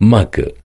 مج